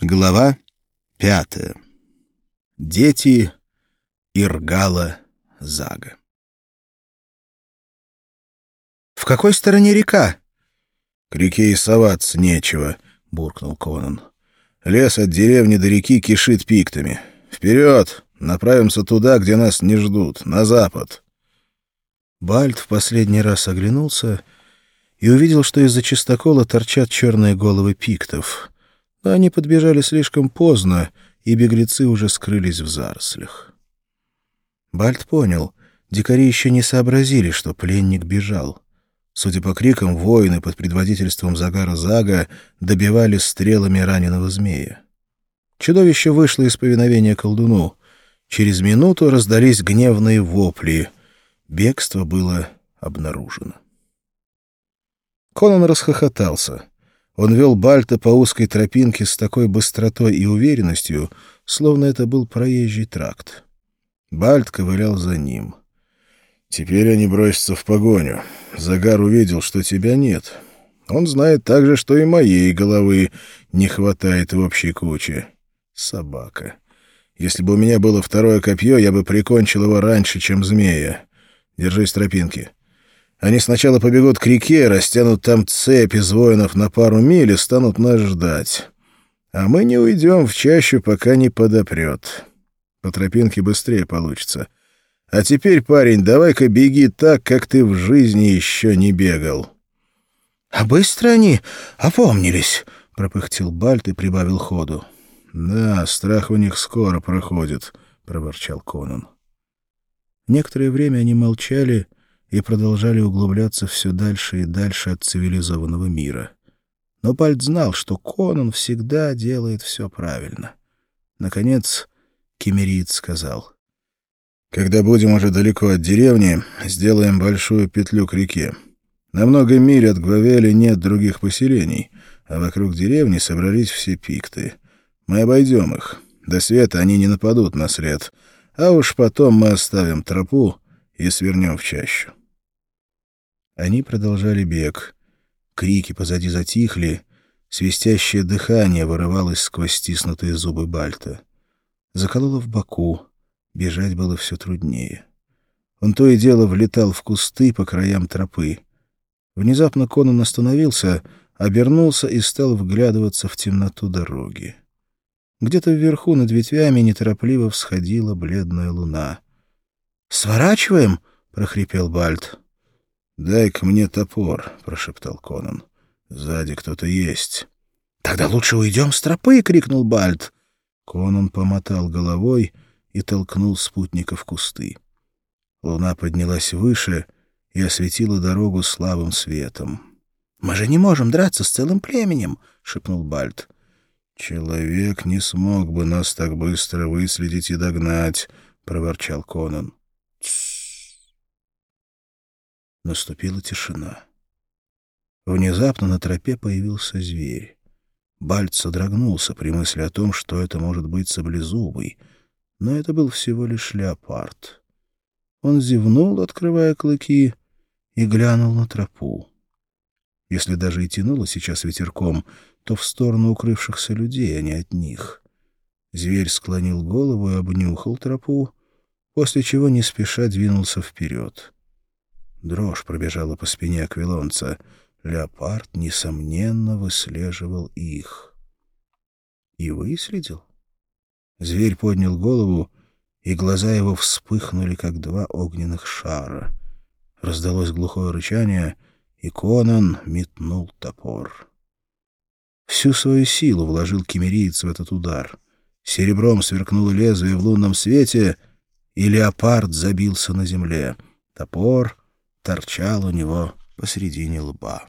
Глава пятая. Дети Иргала Зага. «В какой стороне река?» «К реке и соваться нечего», — буркнул Конан. «Лес от деревни до реки кишит пиктами. Вперед! Направимся туда, где нас не ждут, на запад». Бальт в последний раз оглянулся и увидел, что из-за чистокола торчат черные головы пиктов — но они подбежали слишком поздно, и беглецы уже скрылись в зарослях. Бальт понял, дикари еще не сообразили, что пленник бежал. Судя по крикам, воины под предводительством Загара Зага добивали стрелами раненого змея. Чудовище вышло из повиновения колдуну. Через минуту раздались гневные вопли. Бегство было обнаружено. Конан расхохотался — он вел Бальта по узкой тропинке с такой быстротой и уверенностью, словно это был проезжий тракт. Бальт ковылял за ним. «Теперь они бросятся в погоню. Загар увидел, что тебя нет. Он знает также, что и моей головы не хватает в общей куче. Собака. Если бы у меня было второе копье, я бы прикончил его раньше, чем змея. Держись тропинки». Они сначала побегут к реке, растянут там цепь из воинов на пару миль и станут нас ждать. А мы не уйдем в чащу, пока не подопрет. По тропинке быстрее получится. А теперь, парень, давай-ка беги так, как ты в жизни еще не бегал. — А быстро они опомнились, — пропыхтел Бальт и прибавил ходу. — Да, страх у них скоро проходит, — проворчал Конан. Некоторое время они молчали, — и продолжали углубляться все дальше и дальше от цивилизованного мира. Но Бальд знал, что Конан всегда делает все правильно. Наконец, Кемериец сказал. «Когда будем уже далеко от деревни, сделаем большую петлю к реке. На много миль от Гвавели нет других поселений, а вокруг деревни собрались все пикты. Мы обойдем их. До света они не нападут на след, а уж потом мы оставим тропу и свернем в чащу. Они продолжали бег. Крики позади затихли, свистящее дыхание вырывалось сквозь стиснутые зубы Бальта. Закололо в боку, бежать было все труднее. Он то и дело влетал в кусты по краям тропы. Внезапно Конан остановился, обернулся и стал вглядываться в темноту дороги. Где-то вверху над ветвями неторопливо всходила бледная луна. «Сворачиваем?» — прохрипел Бальт. «Дай-ка мне топор», — прошептал Конан. «Сзади кто-то есть». «Тогда лучше уйдем с тропы!» — крикнул Бальт. Конан помотал головой и толкнул спутника в кусты. Луна поднялась выше и осветила дорогу слабым светом. «Мы же не можем драться с целым племенем!» — шепнул Бальт. «Человек не смог бы нас так быстро выследить и догнать», — проворчал Конан. Наступила тишина. Внезапно на тропе появился зверь. Бальц содрогнулся при мысли о том, что это может быть саблезубый, но это был всего лишь леопард. Он зевнул, открывая клыки, и глянул на тропу. Если даже и тянуло сейчас ветерком, то в сторону укрывшихся людей, а не от них. Зверь склонил голову и обнюхал тропу, после чего не спеша двинулся вперед. Дрожь пробежала по спине аквилонца. Леопард, несомненно, выслеживал их. И выследил. Зверь поднял голову, и глаза его вспыхнули, как два огненных шара. Раздалось глухое рычание, и Конан метнул топор. Всю свою силу вложил кемериец в этот удар. Серебром сверкнуло лезвие в лунном свете, и леопард забился на земле. Топор торчал у него посредине лба.